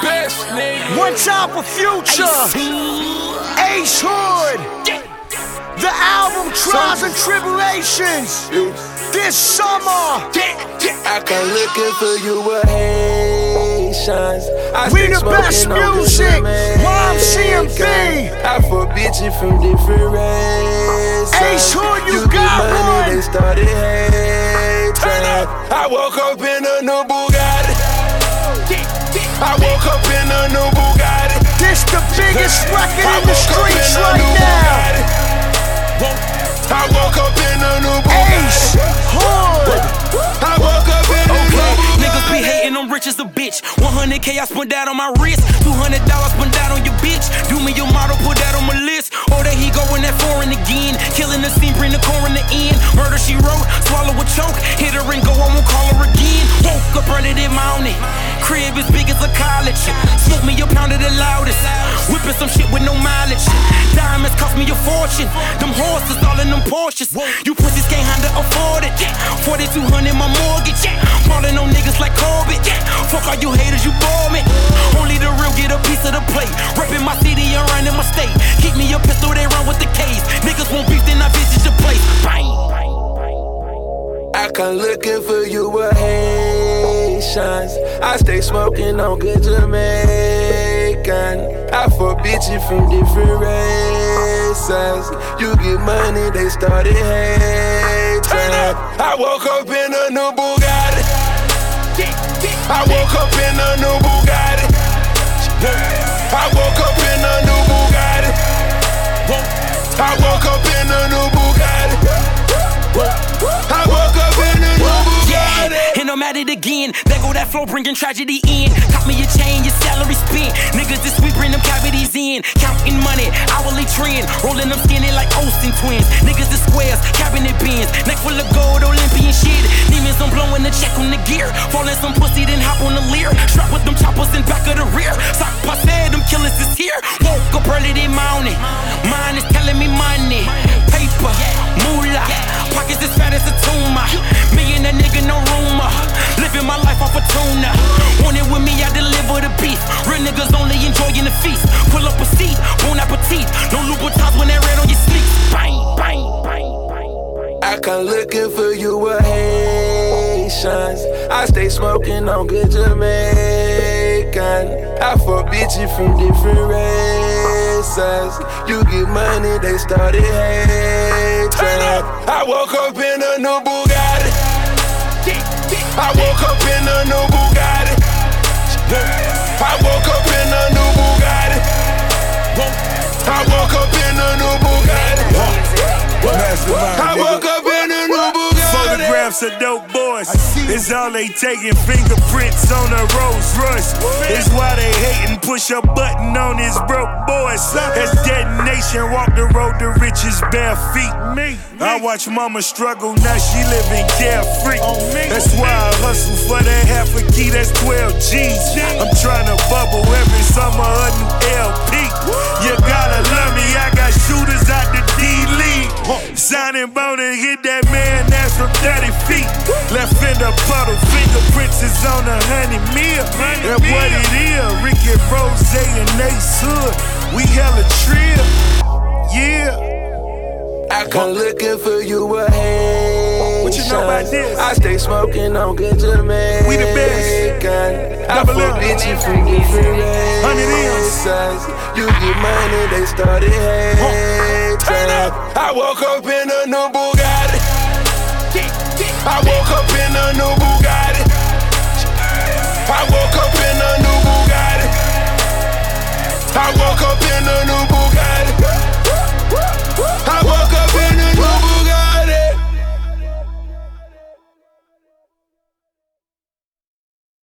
best, nigga. One time for future. Ace Hood. The album Trials and Tribulations. This summer. I come looking for you with Haitians. I We the best smoking on good music. Mom. CMB. I forbid you from different races. Ace Hood, you get got money, one. they started hating. I woke up in a new Bugatti. I woke up in a new Bugatti. This the biggest record I in the woke up streets in a right new now. Bugatti. I woke up in a new Ace Bugatti. Hood. I woke up in a new Bugatti. Niggas be hating, I'm rich as a bitch. 100k I spent that on my wrist. $200 spent that on your bitch. Do me your model, put that on my list. Oh, or that he going that foreign again. Killing the scene, bring the core in the end. Murder she wrote, swallow a choke. Hit her and go, fortune. Them horses all in them Porsches. You pussies can't handle afford it. 4200 my mortgage. Falling on niggas like Corbett. Fuck all you haters, you bore me. Only the real get a piece of the plate. Reppin' my city and running my state. Keep me a pistol, they run with the case. Niggas won't beef, then I visit your place. Bang. I come looking for you with Haitians. I stay smoking on good Jamaican. I forbid you from different races. You get money, they started hating. I woke up in a new Bugatti. I woke up in a new Bugatti. I woke up I'm at it again. There go that flow, bringing tragedy in. Cop me a chain, your salary spent. Niggas this week bring them cavities in. Counting money, hourly trend. Rolling them skinny like Olsen twins. Niggas the squares, cabinet bins. Neck full of gold, Olympian shit. Demons, I'm blowing the check on the gear. Falling some pussy, then hop on the feast. Pull up a seat, bon appetit. No Louboutins when that red on your sleeve. Bang, bang, bang, bang. I come looking for you with Haitians. I stay smoking on good Jamaican. I forbid you from different races. You get money, they started hating. I woke up in a new Bugatti. I woke up in a new Bugatti. I woke up I woke up in a new Bugatti. I woke up in a new Bugatti. Photographs of dope boys. It's all they taking. Fingerprints on a Rolls Royce. It's why they hating. Push a button on his broke boys. As detonation, walk the road to riches bare feet. Me. I watch mama struggle, now she living carefree. That's why I hustle for that half a key, that's 12 G's. I'm trying to bubble every summer a new LP. Signing and hit that man ass from 30 feet. Left in the puddle, fingerprints is on a honey meal. That's what it is. Ricky Rozay and Ace Hood. We hella trill. Yeah. I come looking for you with Haitians. What you know about this? I stay smoking on good Jamaican. We the best. I Double M. forbid you from different Hundred races. You get money, they started hating straight up. I woke up in a new Bugatti. I woke up in a new Bugatti.